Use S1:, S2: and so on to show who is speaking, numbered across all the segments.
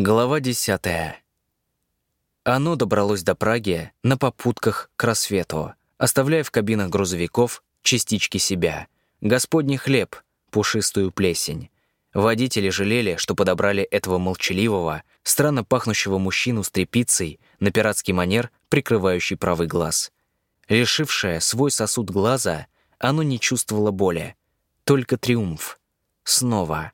S1: Глава десятая. Оно добралось до Праги на попутках к рассвету, оставляя в кабинах грузовиков частички себя. Господний хлеб, пушистую плесень. Водители жалели, что подобрали этого молчаливого, странно пахнущего мужчину с тряпицей на пиратский манер, прикрывающий правый глаз. Лишившее свой сосуд глаза, оно не чувствовало боли. Только триумф. Снова.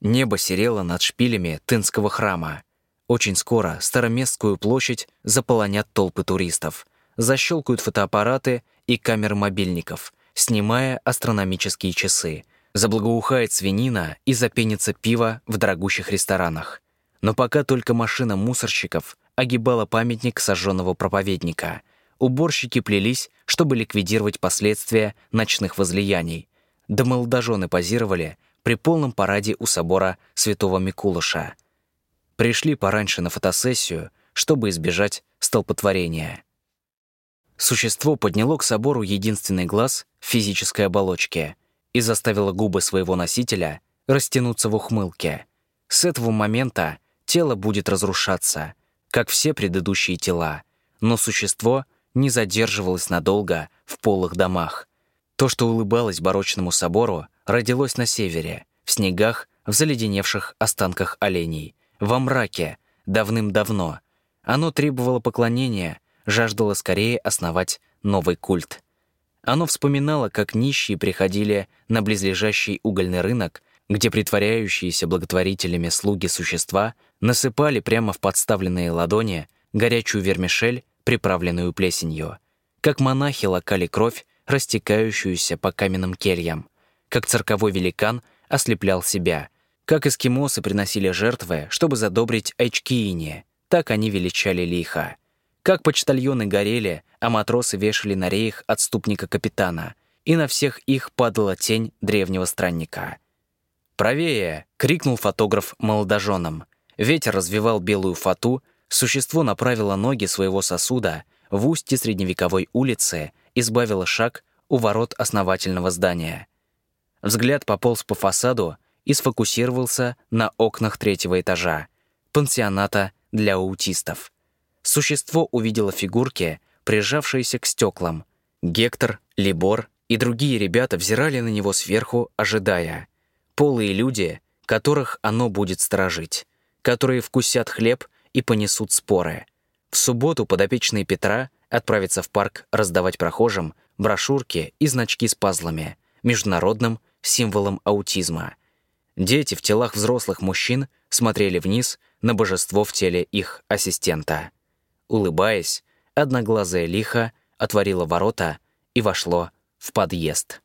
S1: Небо серело над шпилями Тынского храма. Очень скоро Староместскую площадь заполонят толпы туристов. Защелкают фотоаппараты и камеры мобильников, снимая астрономические часы. Заблагоухает свинина и запенится пиво в дорогущих ресторанах. Но пока только машина мусорщиков огибала памятник сожженного проповедника. Уборщики плелись, чтобы ликвидировать последствия ночных возлияний. Да молодожены позировали — при полном параде у собора святого Микулыша. Пришли пораньше на фотосессию, чтобы избежать столпотворения. Существо подняло к собору единственный глаз в физической оболочке и заставило губы своего носителя растянуться в ухмылке. С этого момента тело будет разрушаться, как все предыдущие тела, но существо не задерживалось надолго в полых домах. То, что улыбалось барочному собору, родилось на севере, в снегах, в заледеневших останках оленей, во мраке, давным-давно. Оно требовало поклонения, жаждало скорее основать новый культ. Оно вспоминало, как нищие приходили на близлежащий угольный рынок, где притворяющиеся благотворителями слуги существа насыпали прямо в подставленные ладони горячую вермишель, приправленную плесенью. Как монахи лакали кровь, растекающуюся по каменным кельям как цирковой великан ослеплял себя, как эскимосы приносили жертвы, чтобы задобрить Айчкиине, так они величали лихо. Как почтальоны горели, а матросы вешали на реях отступника-капитана, и на всех их падала тень древнего странника. «Правее!» — крикнул фотограф молодоженам. Ветер развивал белую фату, существо направило ноги своего сосуда в устье средневековой улицы, избавило шаг у ворот основательного здания. Взгляд пополз по фасаду и сфокусировался на окнах третьего этажа, пансионата для аутистов. Существо увидело фигурки, прижавшиеся к стеклам. Гектор, Либор и другие ребята взирали на него сверху, ожидая. Полые люди, которых оно будет сторожить, которые вкусят хлеб и понесут споры. В субботу подопечные Петра отправятся в парк раздавать прохожим брошюрки и значки с пазлами, международным символом аутизма. Дети в телах взрослых мужчин смотрели вниз на божество в теле их ассистента. Улыбаясь, одноглазая лиха отворила ворота и вошло в подъезд.